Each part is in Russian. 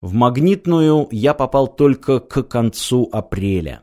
В магнитную я попал только к концу апреля.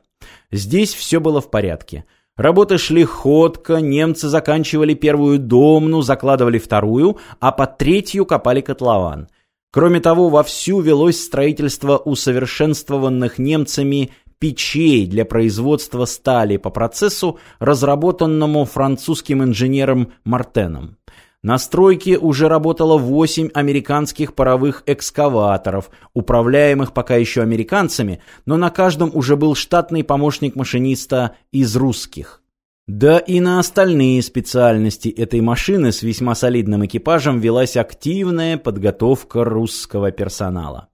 Здесь все было в порядке. Работы шли ходко, немцы заканчивали первую домну, закладывали вторую, а под третью копали котлован. Кроме того, вовсю велось строительство усовершенствованных немцами печей для производства стали по процессу, разработанному французским инженером Мартеном. На стройке уже работало 8 американских паровых экскаваторов, управляемых пока еще американцами, но на каждом уже был штатный помощник машиниста из русских. Да и на остальные специальности этой машины с весьма солидным экипажем велась активная подготовка русского персонала.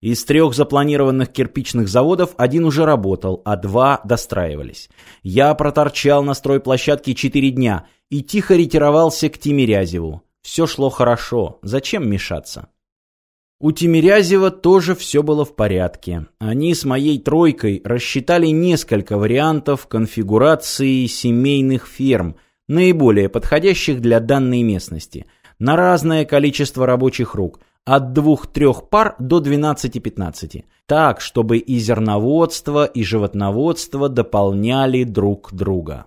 Из трех запланированных кирпичных заводов один уже работал, а два достраивались. Я проторчал на стройплощадке четыре дня и тихо ретировался к Тимирязеву. Все шло хорошо, зачем мешаться? У Тимирязева тоже все было в порядке. Они с моей тройкой рассчитали несколько вариантов конфигурации семейных ферм, наиболее подходящих для данной местности, на разное количество рабочих рук – от двух-трех пар до 12-15, так, чтобы и зерноводство, и животноводство дополняли друг друга.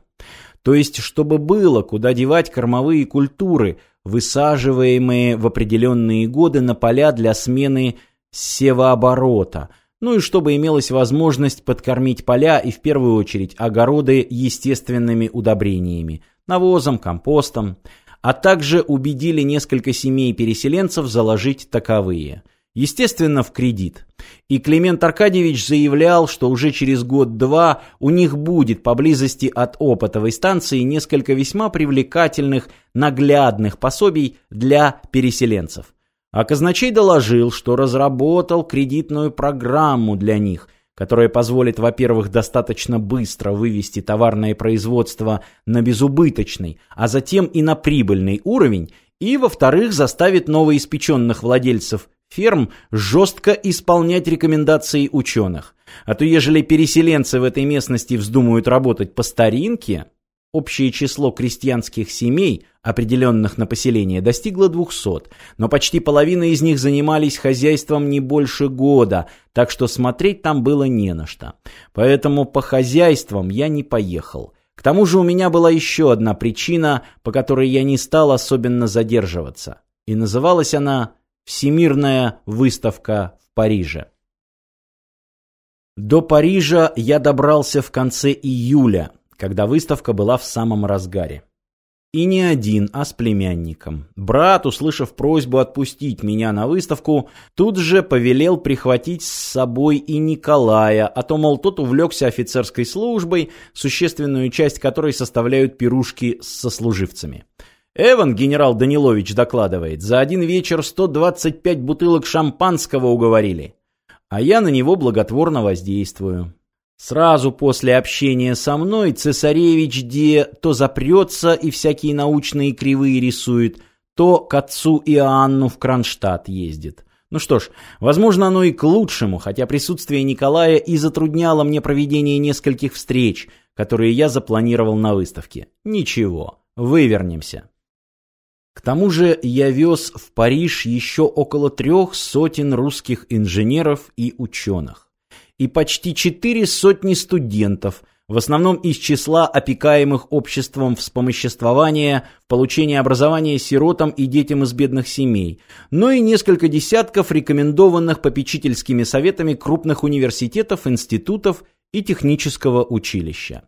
То есть, чтобы было куда девать кормовые культуры, высаживаемые в определенные годы на поля для смены севооборота, ну и чтобы имелась возможность подкормить поля и в первую очередь огороды естественными удобрениями, навозом, компостом, а также убедили несколько семей переселенцев заложить таковые. Естественно, в кредит. И Климент Аркадьевич заявлял, что уже через год-два у них будет поблизости от опытовой станции несколько весьма привлекательных, наглядных пособий для переселенцев. А казначей доложил, что разработал кредитную программу для них – которая позволит, во-первых, достаточно быстро вывести товарное производство на безубыточный, а затем и на прибыльный уровень, и, во-вторых, заставит новоиспеченных владельцев ферм жестко исполнять рекомендации ученых. А то ежели переселенцы в этой местности вздумают работать по старинке, Общее число крестьянских семей, определенных на поселение, достигло 200, но почти половина из них занимались хозяйством не больше года, так что смотреть там было не на что. Поэтому по хозяйствам я не поехал. К тому же у меня была еще одна причина, по которой я не стал особенно задерживаться. И называлась она «Всемирная выставка в Париже». До Парижа я добрался в конце июля, когда выставка была в самом разгаре. И не один, а с племянником. Брат, услышав просьбу отпустить меня на выставку, тут же повелел прихватить с собой и Николая, а то, мол, тот увлекся офицерской службой, существенную часть которой составляют пирушки с сослуживцами. Эван, генерал Данилович, докладывает, за один вечер 125 бутылок шампанского уговорили. А я на него благотворно воздействую. Сразу после общения со мной цесаревич Де то запрется и всякие научные кривые рисует, то к отцу Иоанну в Кронштадт ездит. Ну что ж, возможно, оно и к лучшему, хотя присутствие Николая и затрудняло мне проведение нескольких встреч, которые я запланировал на выставке. Ничего, вывернемся. К тому же я вез в Париж еще около трех сотен русских инженеров и ученых и почти четыре сотни студентов, в основном из числа опекаемых обществом вспомоществования в получении образования сиротам и детям из бедных семей, но и несколько десятков рекомендованных попечительскими советами крупных университетов, институтов и технического училища.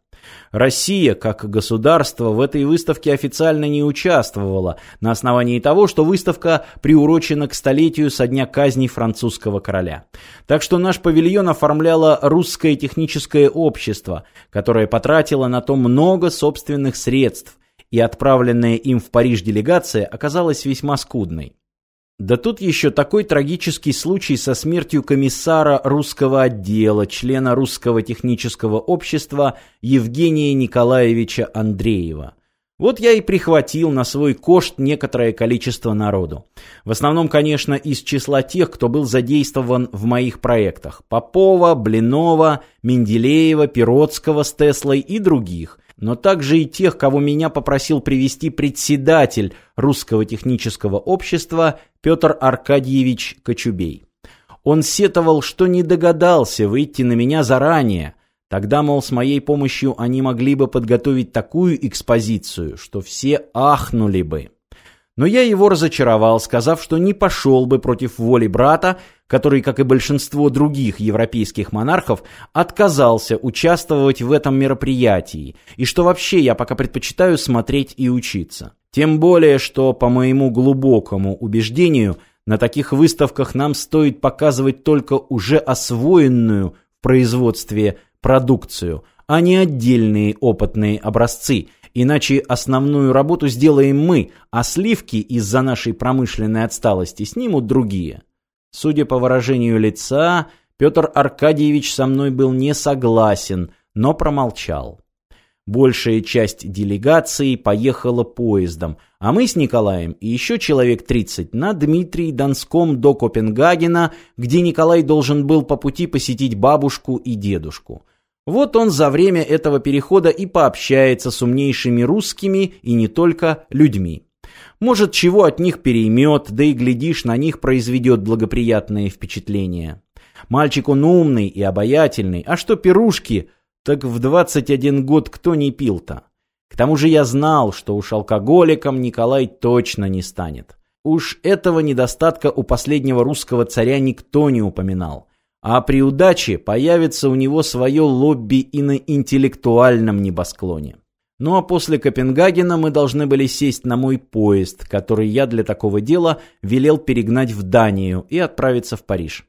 Россия, как государство, в этой выставке официально не участвовала, на основании того, что выставка приурочена к столетию со дня казни французского короля. Так что наш павильон оформляло русское техническое общество, которое потратило на то много собственных средств, и отправленная им в Париж делегация оказалась весьма скудной. Да тут еще такой трагический случай со смертью комиссара русского отдела, члена русского технического общества Евгения Николаевича Андреева. Вот я и прихватил на свой кошт некоторое количество народу. В основном, конечно, из числа тех, кто был задействован в моих проектах. Попова, Блинова, Менделеева, Пиротского с Теслой и других но также и тех, кого меня попросил привести председатель Русского технического общества Петр Аркадьевич Кочубей. Он сетовал, что не догадался выйти на меня заранее. Тогда, мол, с моей помощью они могли бы подготовить такую экспозицию, что все ахнули бы. Но я его разочаровал, сказав, что не пошел бы против воли брата, который, как и большинство других европейских монархов, отказался участвовать в этом мероприятии, и что вообще я пока предпочитаю смотреть и учиться. Тем более, что, по моему глубокому убеждению, на таких выставках нам стоит показывать только уже освоенную в производстве продукцию, а не отдельные опытные образцы, Иначе основную работу сделаем мы, а сливки из-за нашей промышленной отсталости снимут другие. Судя по выражению лица, Петр Аркадьевич со мной был не согласен, но промолчал. Большая часть делегации поехала поездом, а мы с Николаем и еще человек 30 на Дмитрий Донском до Копенгагена, где Николай должен был по пути посетить бабушку и дедушку. Вот он за время этого перехода и пообщается с умнейшими русскими и не только людьми. Может, чего от них переймет, да и, глядишь, на них произведет благоприятное впечатление. Мальчик он умный и обаятельный, а что пирушки, так в 21 год кто не пил-то? К тому же я знал, что уж алкоголиком Николай точно не станет. Уж этого недостатка у последнего русского царя никто не упоминал а при удаче появится у него свое лобби и на интеллектуальном небосклоне. Ну а после Копенгагена мы должны были сесть на мой поезд, который я для такого дела велел перегнать в Данию и отправиться в Париж.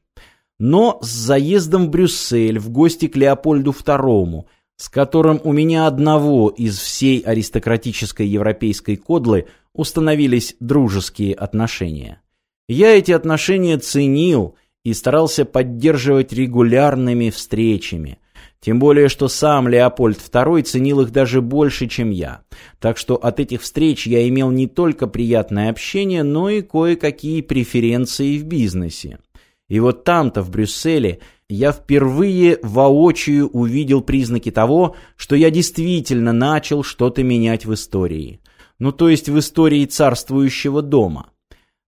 Но с заездом в Брюссель в гости к Леопольду II, с которым у меня одного из всей аристократической европейской кодлы установились дружеские отношения. Я эти отношения ценил – и старался поддерживать регулярными встречами. Тем более, что сам Леопольд II ценил их даже больше, чем я. Так что от этих встреч я имел не только приятное общение, но и кое-какие преференции в бизнесе. И вот там-то, в Брюсселе, я впервые воочию увидел признаки того, что я действительно начал что-то менять в истории. Ну, то есть в истории царствующего дома.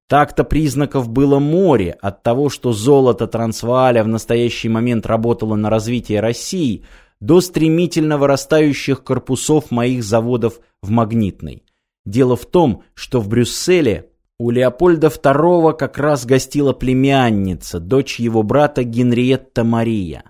Так-то признаков было море от того, что золото Трансвааля в настоящий момент работало на развитие России, до стремительно вырастающих корпусов моих заводов в Магнитной. Дело в том, что в Брюсселе у Леопольда II как раз гостила племянница, дочь его брата Генриетта Мария.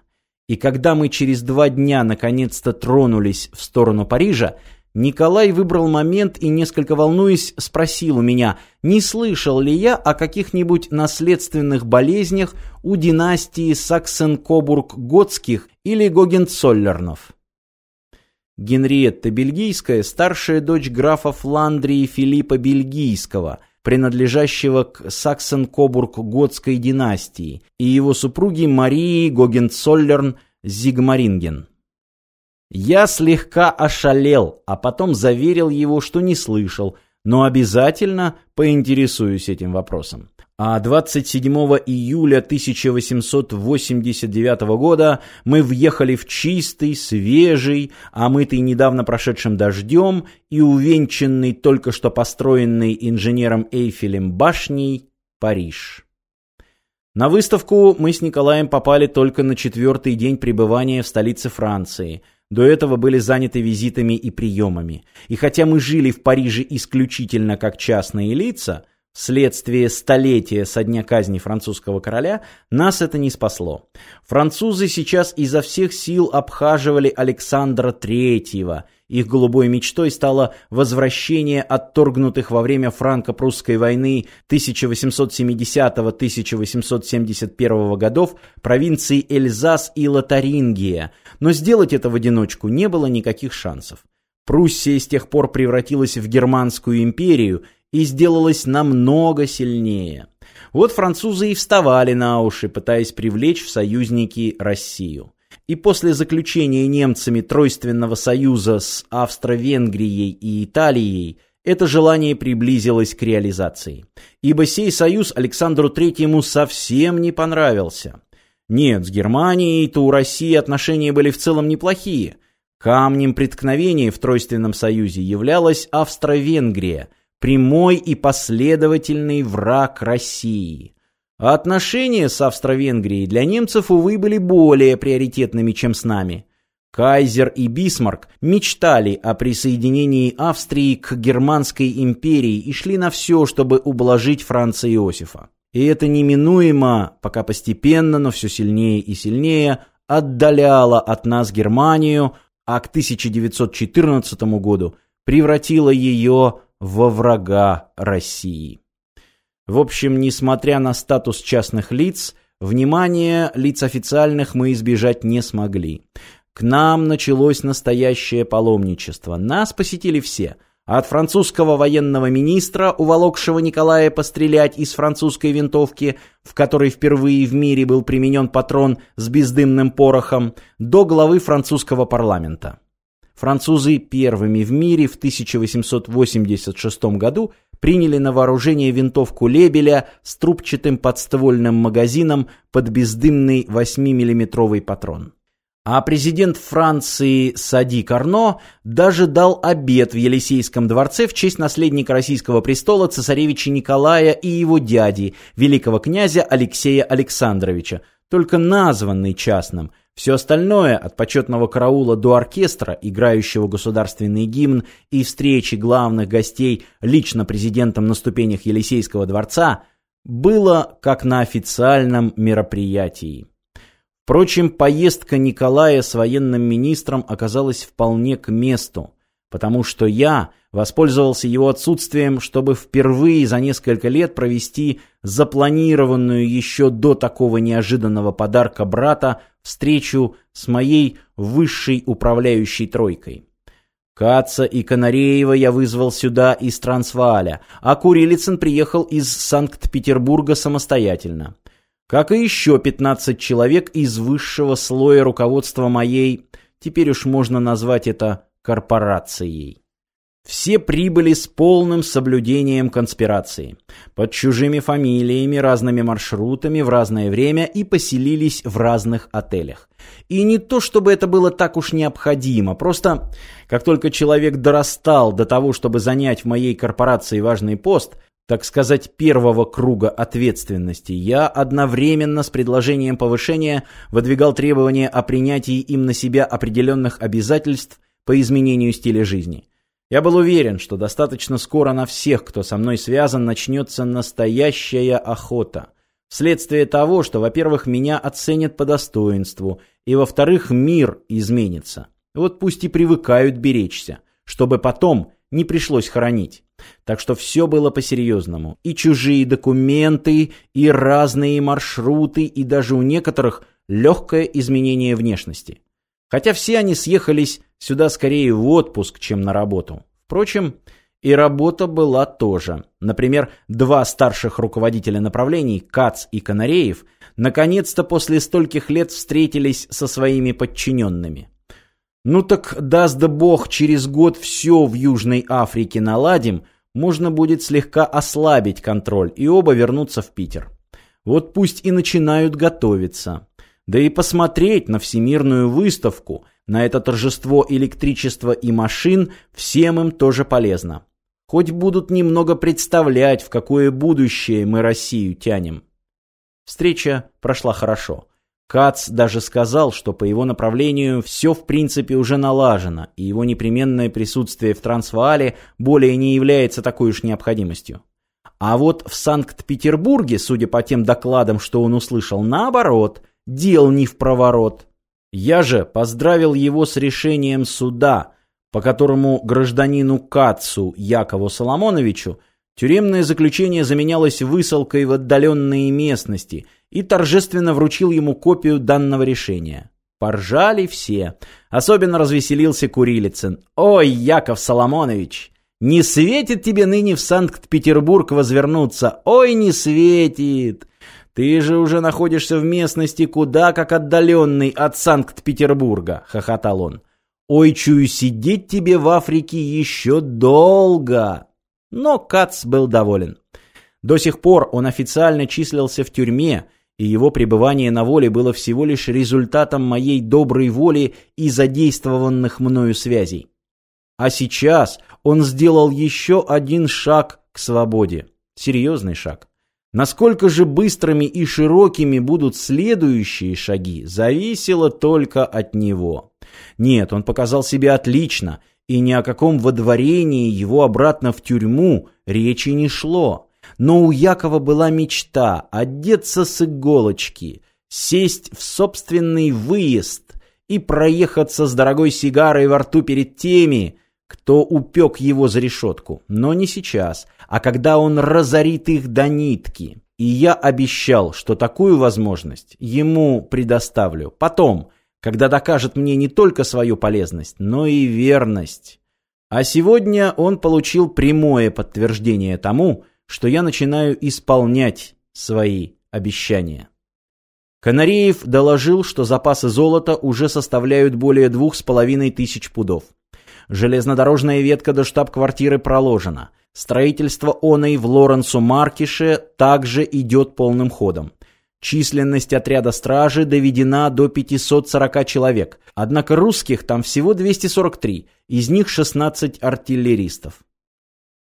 И когда мы через два дня наконец-то тронулись в сторону Парижа, Николай выбрал момент и, несколько волнуясь, спросил у меня, не слышал ли я о каких-нибудь наследственных болезнях у династии Саксен-Кобург-Готских или Гогенцоллернов. Генриетта Бельгийская – старшая дочь графа Фландрии Филиппа Бельгийского, принадлежащего к Саксен-Кобург-Готской династии, и его супруги Марии Гогенцоллерн-Зигмаринген. Я слегка ошалел, а потом заверил его, что не слышал, но обязательно поинтересуюсь этим вопросом. А 27 июля 1889 года мы въехали в чистый, свежий, омытый недавно прошедшим дождем и увенчанный только что построенный инженером Эйфелем башней Париж. На выставку мы с Николаем попали только на четвертый день пребывания в столице Франции – до этого были заняты визитами и приемами. И хотя мы жили в Париже исключительно как частные лица, вследствие столетия со дня казни французского короля, нас это не спасло. Французы сейчас изо всех сил обхаживали Александра Третьего – их голубой мечтой стало возвращение отторгнутых во время франко-прусской войны 1870-1871 годов провинций Эльзас и Лотарингия, но сделать это в одиночку не было никаких шансов. Пруссия с тех пор превратилась в Германскую империю и сделалась намного сильнее. Вот французы и вставали на уши, пытаясь привлечь в союзники Россию и после заключения немцами Тройственного союза с Австро-Венгрией и Италией это желание приблизилось к реализации. Ибо сей союз Александру Третьему совсем не понравился. Нет, с Германией-то у России отношения были в целом неплохие. Камнем преткновения в Тройственном союзе являлась Австро-Венгрия, прямой и последовательный враг России. А отношения с Австро-Венгрией для немцев, увы, были более приоритетными, чем с нами. Кайзер и Бисмарк мечтали о присоединении Австрии к Германской империи и шли на все, чтобы ублажить Франца Иосифа. И это неминуемо, пока постепенно, но все сильнее и сильнее, отдаляло от нас Германию, а к 1914 году превратило ее во врага России. В общем, несмотря на статус частных лиц, внимания лиц официальных мы избежать не смогли. К нам началось настоящее паломничество. Нас посетили все. От французского военного министра, уволокшего Николая пострелять из французской винтовки, в которой впервые в мире был применен патрон с бездымным порохом, до главы французского парламента. Французы первыми в мире в 1886 году приняли на вооружение винтовку Лебеля с трубчатым подствольным магазином под бездымный 8-миллиметровый патрон. А президент Франции Сади Карно даже дал обед в Елисейском дворце в честь наследника российского престола цесаревича Николая и его дяди, великого князя Алексея Александровича, только названный частным. Все остальное, от почетного караула до оркестра, играющего государственный гимн, и встречи главных гостей лично президентом на ступенях Елисейского дворца, было как на официальном мероприятии. Впрочем, поездка Николая с военным министром оказалась вполне к месту, потому что я воспользовался его отсутствием, чтобы впервые за несколько лет провести запланированную еще до такого неожиданного подарка брата встречу с моей высшей управляющей тройкой. Каца и Канареева я вызвал сюда из Трансвааля, а Курилицын приехал из Санкт-Петербурга самостоятельно как и еще 15 человек из высшего слоя руководства моей, теперь уж можно назвать это корпорацией. Все прибыли с полным соблюдением конспирации, под чужими фамилиями, разными маршрутами в разное время и поселились в разных отелях. И не то, чтобы это было так уж необходимо, просто как только человек дорастал до того, чтобы занять в моей корпорации важный пост – так сказать, первого круга ответственности, я одновременно с предложением повышения выдвигал требования о принятии им на себя определенных обязательств по изменению стиля жизни. Я был уверен, что достаточно скоро на всех, кто со мной связан, начнется настоящая охота. Вследствие того, что, во-первых, меня оценят по достоинству, и, во-вторых, мир изменится. Вот пусть и привыкают беречься, чтобы потом не пришлось хоронить. Так что все было по-серьезному. И чужие документы, и разные маршруты, и даже у некоторых легкое изменение внешности. Хотя все они съехались сюда скорее в отпуск, чем на работу. Впрочем, и работа была тоже. Например, два старших руководителя направлений, Кац и Канареев, наконец-то после стольких лет встретились со своими подчиненными. Ну так даст да бог, через год все в Южной Африке наладим, можно будет слегка ослабить контроль, и оба вернутся в Питер. Вот пусть и начинают готовиться. Да и посмотреть на всемирную выставку, на это торжество электричества и машин, всем им тоже полезно. Хоть будут немного представлять, в какое будущее мы Россию тянем. Встреча прошла хорошо. Кац даже сказал, что по его направлению все в принципе уже налажено, и его непременное присутствие в Трансваале более не является такой уж необходимостью. А вот в Санкт-Петербурге, судя по тем докладам, что он услышал, наоборот, дел не в проворот. Я же поздравил его с решением суда, по которому гражданину Кацу Якову Соломоновичу тюремное заключение заменялось высылкой в отдаленные местности – и торжественно вручил ему копию данного решения. Поржали все. Особенно развеселился Курилицын. «Ой, Яков Соломонович, не светит тебе ныне в Санкт-Петербург возвернуться? Ой, не светит! Ты же уже находишься в местности куда как отдаленной от Санкт-Петербурга», — хохотал он. «Ой, чую, сидеть тебе в Африке еще долго!» Но Кац был доволен. До сих пор он официально числился в тюрьме, и его пребывание на воле было всего лишь результатом моей доброй воли и задействованных мною связей. А сейчас он сделал еще один шаг к свободе. Серьезный шаг. Насколько же быстрыми и широкими будут следующие шаги, зависело только от него. Нет, он показал себя отлично, и ни о каком водворении его обратно в тюрьму речи не шло. Но у Якова была мечта одеться с иголочки, сесть в собственный выезд и проехаться с дорогой сигарой во рту перед теми, кто упек его за решетку. Но не сейчас, а когда он разорит их до нитки. И я обещал, что такую возможность ему предоставлю. Потом, когда докажет мне не только свою полезность, но и верность. А сегодня он получил прямое подтверждение тому, что я начинаю исполнять свои обещания. Канареев доложил, что запасы золота уже составляют более двух с половиной тысяч пудов. Железнодорожная ветка до штаб-квартиры проложена. Строительство оной в Лоренсу-Маркише также идет полным ходом. Численность отряда стражи доведена до 540 человек, однако русских там всего 243, из них 16 артиллеристов.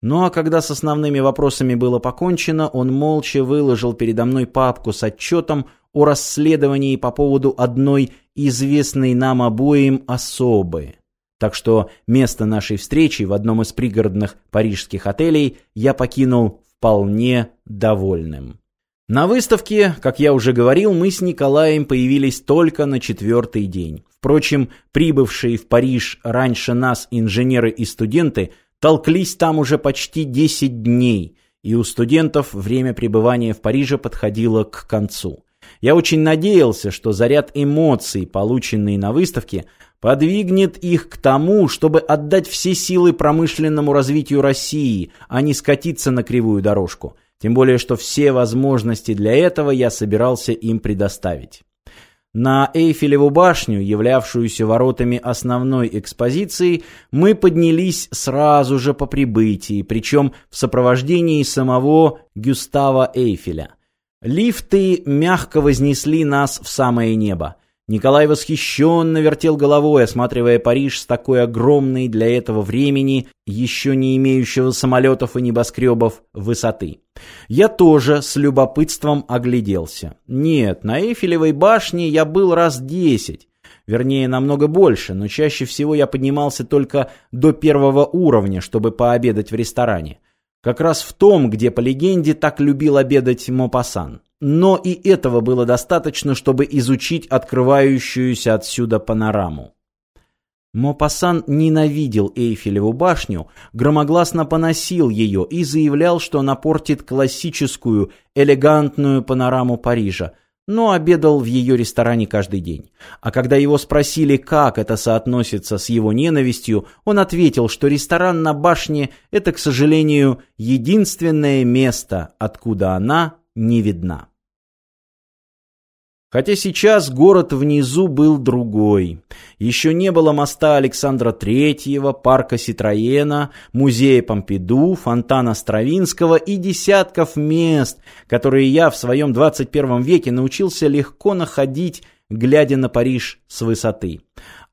Ну а когда с основными вопросами было покончено, он молча выложил передо мной папку с отчетом о расследовании по поводу одной известной нам обоим особы. Так что место нашей встречи в одном из пригородных парижских отелей я покинул вполне довольным. На выставке, как я уже говорил, мы с Николаем появились только на четвертый день. Впрочем, прибывшие в Париж раньше нас инженеры и студенты толклись там уже почти 10 дней, и у студентов время пребывания в Париже подходило к концу. Я очень надеялся, что заряд эмоций, полученный на выставке, подвигнет их к тому, чтобы отдать все силы промышленному развитию России, а не скатиться на кривую дорожку. Тем более, что все возможности для этого я собирался им предоставить. На Эйфелеву башню, являвшуюся воротами основной экспозиции, мы поднялись сразу же по прибытии, причем в сопровождении самого Гюстава Эйфеля. Лифты мягко вознесли нас в самое небо. Николай восхищенно вертел головой, осматривая Париж с такой огромной для этого времени, еще не имеющего самолетов и небоскребов, высоты. Я тоже с любопытством огляделся. Нет, на Эйфелевой башне я был раз десять. Вернее, намного больше, но чаще всего я поднимался только до первого уровня, чтобы пообедать в ресторане. Как раз в том, где, по легенде, так любил обедать Мопассан. Но и этого было достаточно, чтобы изучить открывающуюся отсюда панораму. Мопассан ненавидел Эйфелеву башню, громогласно поносил ее и заявлял, что она портит классическую, элегантную панораму Парижа – но обедал в ее ресторане каждый день. А когда его спросили, как это соотносится с его ненавистью, он ответил, что ресторан на башне – это, к сожалению, единственное место, откуда она не видна. Хотя сейчас город внизу был другой. Еще не было моста Александра Третьего, парка Ситроена, музея Помпиду, фонтана Стравинского и десятков мест, которые я в своем 21 веке научился легко находить, глядя на Париж с высоты.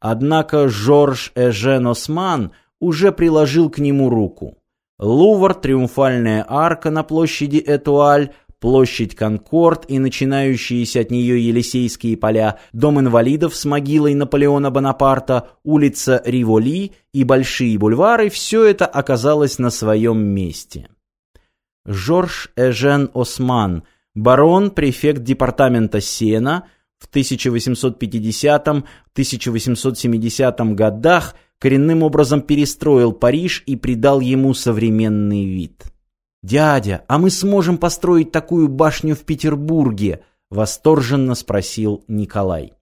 Однако Жорж Эжен Осман уже приложил к нему руку. Лувр, Триумфальная арка на площади Этуаль – площадь Конкорд и начинающиеся от нее Елисейские поля, дом инвалидов с могилой Наполеона Бонапарта, улица Риволи и большие бульвары – все это оказалось на своем месте. Жорж Эжен Осман, барон, префект департамента Сена, в 1850-1870 годах коренным образом перестроил Париж и придал ему современный вид. «Дядя, а мы сможем построить такую башню в Петербурге?» — восторженно спросил Николай.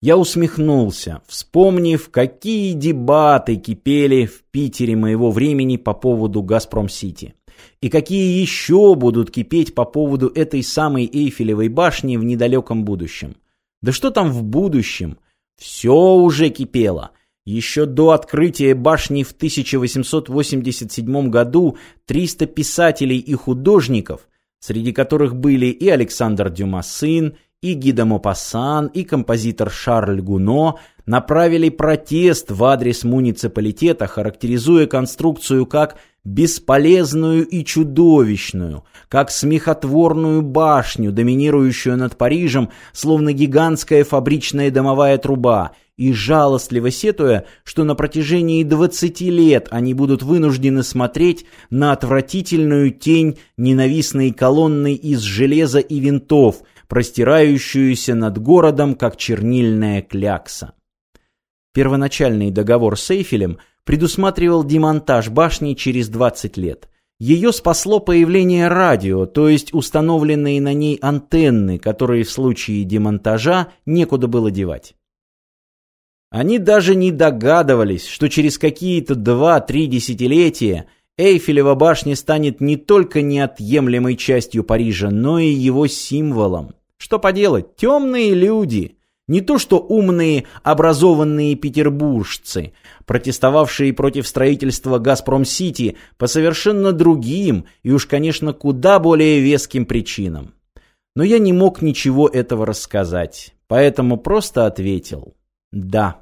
Я усмехнулся, вспомнив, какие дебаты кипели в Питере моего времени по поводу «Газпром-Сити». И какие еще будут кипеть по поводу этой самой Эйфелевой башни в недалеком будущем. Да что там в будущем? Все уже кипело. Еще до открытия башни в 1887 году 300 писателей и художников, среди которых были и Александр Дюма сын, и Гида Мопассан, и композитор Шарль Гуно направили протест в адрес муниципалитета, характеризуя конструкцию как бесполезную и чудовищную, как смехотворную башню, доминирующую над Парижем, словно гигантская фабричная домовая труба, и жалостливо сетуя, что на протяжении двадцати лет они будут вынуждены смотреть на отвратительную тень ненавистной колонны из железа и винтов, простирающуюся над городом, как чернильная клякса. Первоначальный договор с Эйфелем предусматривал демонтаж башни через 20 лет. Ее спасло появление радио, то есть установленные на ней антенны, которые в случае демонтажа некуда было девать. Они даже не догадывались, что через какие-то 2-3 десятилетия Эйфелева башня станет не только неотъемлемой частью Парижа, но и его символом. Что поделать, темные люди – не то что умные, образованные петербуржцы, протестовавшие против строительства «Газпром-Сити» по совершенно другим и уж, конечно, куда более веским причинам. Но я не мог ничего этого рассказать, поэтому просто ответил «да».